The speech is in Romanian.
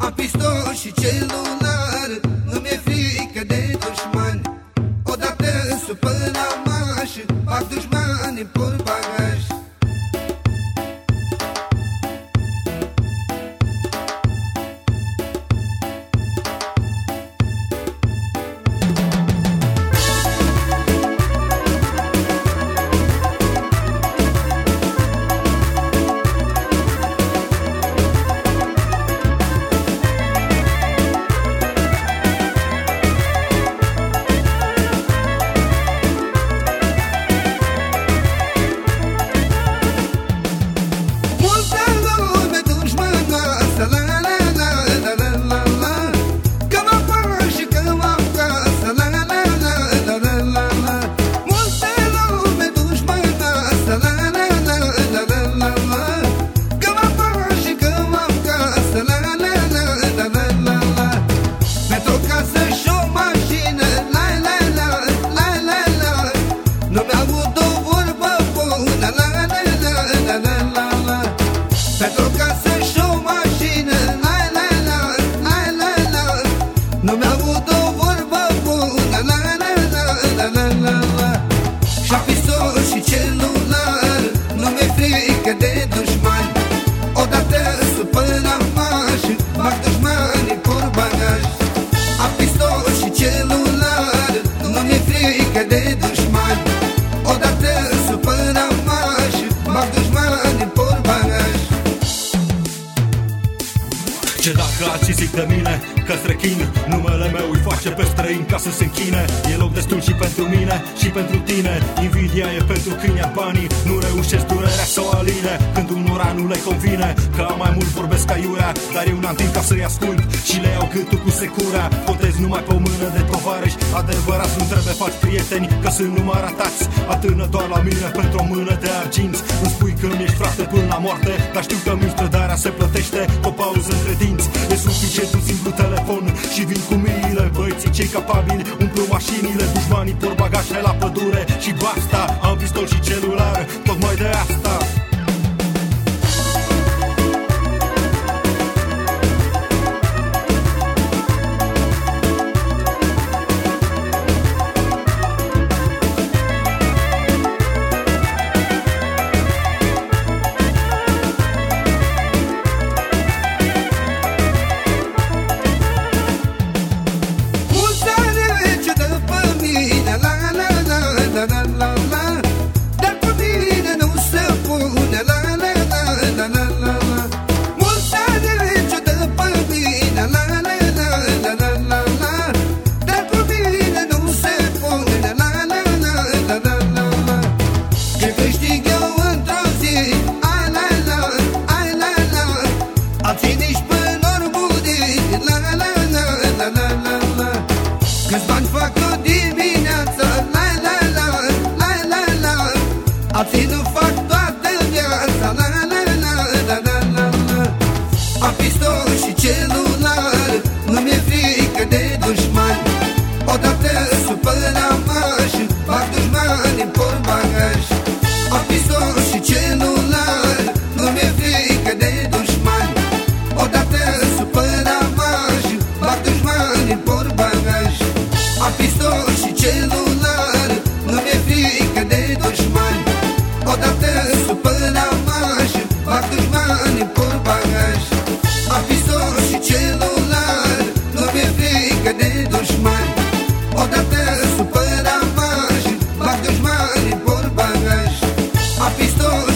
Am pistol și celular Îmi e frică de dușmani. Odată supăr la maș Fac dușmani în portbagaj Nu mi-aud Ce dacă alții zic de mine că strechin Numele meu îi face pe străin ca să se închine. E loc destul și pentru mine și pentru tine. Invidia e pentru câini ar banii Nu reușesc durerea să o aline Când unora nu le convine Că mai mult vorbesc ca iurea Dar eu n-am timp ca să-i ascult Și le iau gâtul cu securea. Contez numai pe o mână de tovarăși. Adevărat nu trebuie faci prieteni Că sunt numai ratați. Atârnă doar la mine pentru o mână de arginți Îmi spui că mi-ești frate până la moarte Dar știu că mi strădarea se plătește cu o pauză între dinți. E suficient un simplu telefon Și vin cu miile Băieții cei capabili. Umplu mașinile Dușmanii por bagaje la pădure Și basta. Am pistol și celular Tocmai de asta câștig eu într-o zi. Ai la la, ai la la. Am finish pe ori budi. La la la la la la la. La Câți bani fac o dimineață? La la la, la la la. Am ținut leagă de dușmani Odată supăr la mașă Fac dușmani por bagaj. Avizor și celular Lume frică de dușmani. Odată supăr la mașă Fac dușmani por bagaj. Avizor